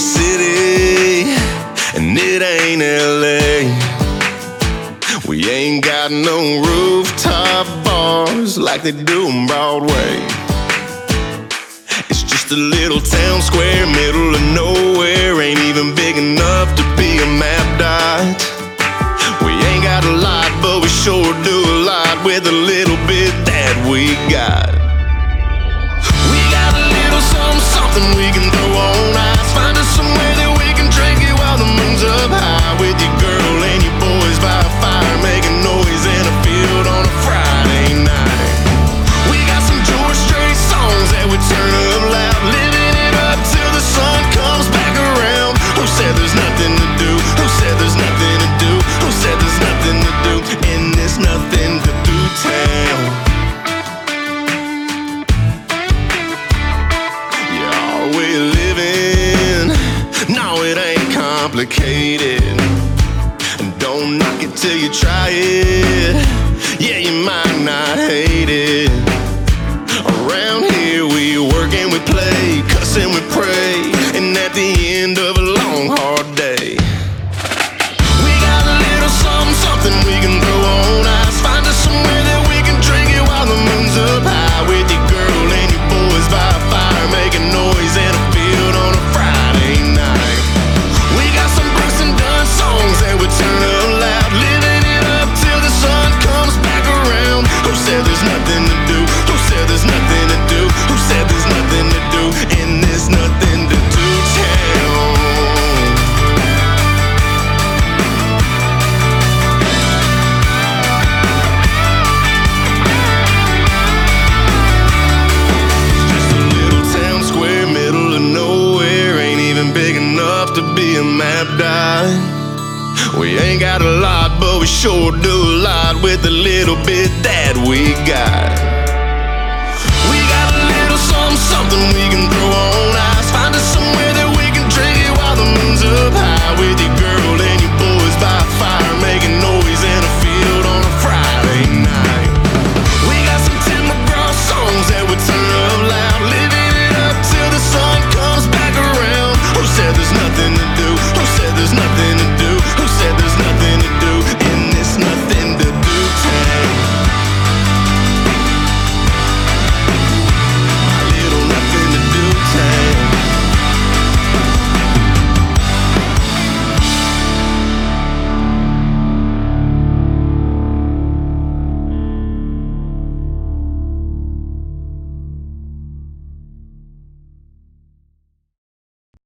city, and it ain't LA. We ain't got no rooftop bars like they do on Broadway. It's just a little town square, middle of nowhere, ain't even big enough to be a map dot. We ain't got a lot, but we sure do a lot with a little bit that we got. Said there's nothing to do? Who said there's nothing to do? Who said there's nothing to do in this nothing to do town? Yeah, we're living? No, it ain't complicated. Don't knock it till you try it. Yeah, you might not hate it. End of a long, hard day, to be a map dot. We ain't got a lot, but we sure do a lot with the little bit that we got. We got a little something, something we can throw on